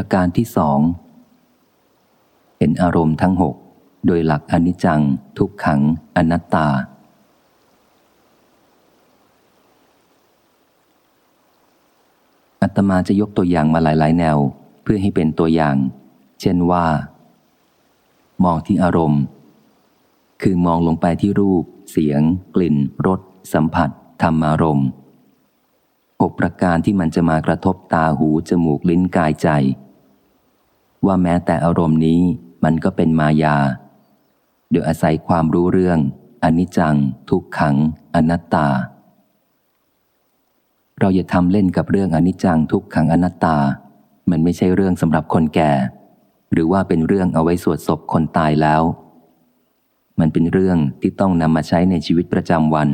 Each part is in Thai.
ประการที่สองเห็นอารมณ์ทั้งหกโดยหลักอนิจจัง ทุกขัง อนัตตา อัตมาจะยกตัวอย่างมาหลาย ๆ แนว เพื่อให้เป็นตัวอย่าง เช่นว่า มองที่อารมณ์ คือมองลงไปที่รูป เสียง กลิ่น รส สัมผัส ธรรมารมณ์หกประการที่มันจะมากระทบตาหู จมูก ลิ้น กายใจ ว่าแม้แต่อารมณ์นี้มันก็เป็นมายา โดยอาศัยความรู้เรื่องอนิจจัง ทุกขัง อนัตตา เราอย่าทำเล่นกับเรื่องอนิจจังทุกขังอนัตตา มันไม่ใช่เรื่องสำหรับคนแก่ หรือว่าเป็นเรื่องเอาไว้สวดศพคนตายแล้ว มันเป็นเรื่องที่ต้องนำมาใช้ในชีวิตประจำวัน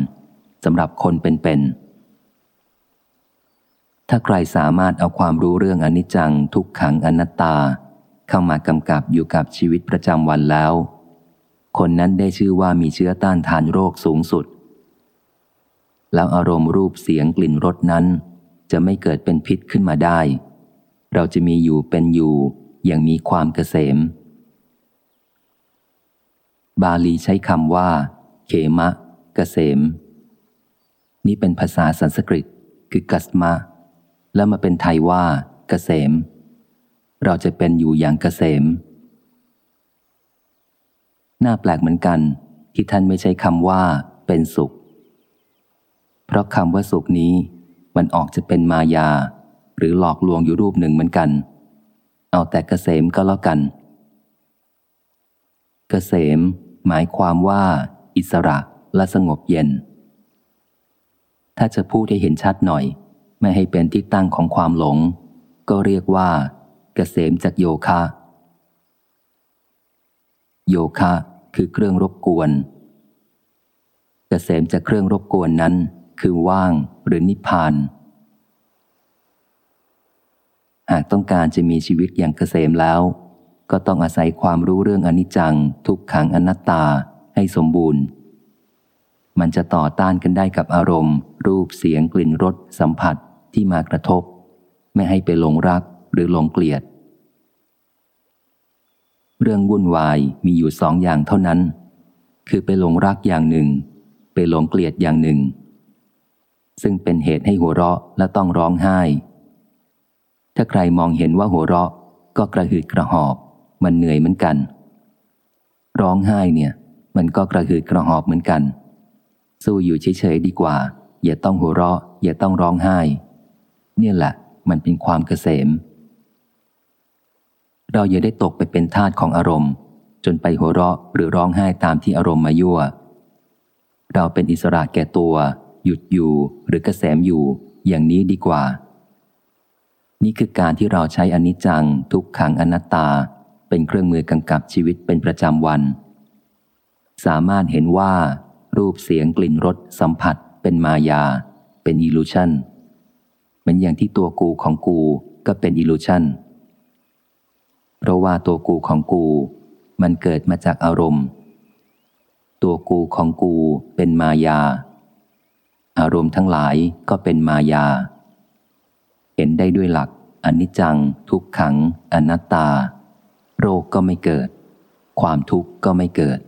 สำหรับคนเป็นๆถ้าใครสามารถเอาความรู้เรื่องอนิจจังทุกขังอนัตตา เข้ามากำกับอยู่กับชีวิตประจำวันแล้ว คนนั้นได้ชื่อว่ามีเชื้อต้านทานโรคสูงสุด แล้วอารมณ์รูปเสียงกลิ่นรสนั้น จะไม่เกิดเป็นพิษขึ้นมาได้ เราจะมีอยู่เป็นอยู่อย่างมีความเกษม บาลีใช้คำว่า เขมะ เกษม นี่เป็นภาษาสันสกฤต คือกัสมะ แล้วมาเป็นไทยว่า เกษม เราจะเป็นอยู่อย่างเกษม น่าแปลกเหมือนกัน ที่ท่านไม่ใช้คำว่า เป็นสุข เพราะคำว่าสุขนี้ มันออกจะเป็นมายา หรือหลอกลวงอยู่รูปหนึ่งเหมือนกัน เอาแต่เกษมก็แล้วกัน เกษม หมายความว่า อิสระและสงบเย็น ถ้าจะพูดให้เห็นชัดหน่อย ไม่ให้เป็นที่ตั้งของความหลง ก็เรียกว่า กษมจากโยคะ โยคะคือเครื่องรบกวน เกษมจากเครื่องรบกวนนั้นคือว่างหรือนิพพาน หากต้องการจะมีชีวิตอย่างเกษมแล้ว ก็ต้องอาศัยความรู้เรื่องอนิจจัง ทุกขังอนัตตาให้สมบูรณ์ มันจะต่อต้านกันได้กับอารมณ์ รูปเสียงกลิ่นรสสัมผัสที่มากระทบ ไม่ให้ไปหลงรักหรือหลงเกลียด เรื่องวุ่นวายมีอยู่สองอย่างเท่านั้น คือไปหลงรักอย่างหนึ่ง ไปหลงเกลียดอย่างหนึ่ง ซึ่งเป็นเหตุให้หัวเราะและต้องร้องไห้ ถ้าใครมองเห็นว่าหัวเราะก็กระหืดกระหอบ มันเหนื่อยเหมือนกัน ร้องไห้เนี่ย มันก็กระหืดกระหอบเหมือนกัน สู้อยู่เฉยๆดีกว่า อย่าต้องหัวเราะ อย่าต้องร้องไห้ เนี่ยแหละ มันเป็นความเกษม เราอย่าได้ตกไปเป็นทาสของอารมณ์ จนไปหัวเราะหรือร้องไห้ตามที่อารมณ์มายั่ว เราเป็นอิสระแก่ตัว หยุดอยู่หรือเกษมอยู่ อย่างนี้ดีกว่า นี่คือการที่เราใช้อนิจจัง ทุกขังอนัตตา เป็นเครื่องมือกำกับชีวิตเป็นประจำวัน สามารถเห็นว่า รูปเสียงกลิ่นรสสัมผัส เป็นมายา เป็น illusion เหมือนอย่างที่ตัวกูของกูก็เป็น illusion เพราะว่าตัวกูของกู มันเกิดมาจากอารมณ์ ตัวกูของกูเป็นมายา อารมณ์ทั้งหลายก็เป็นมายา เห็นได้ด้วยหลักอนิจจัง ทุกขัง อนัตตา โรคก็ไม่เกิด ความทุกข์ก็ไม่เกิด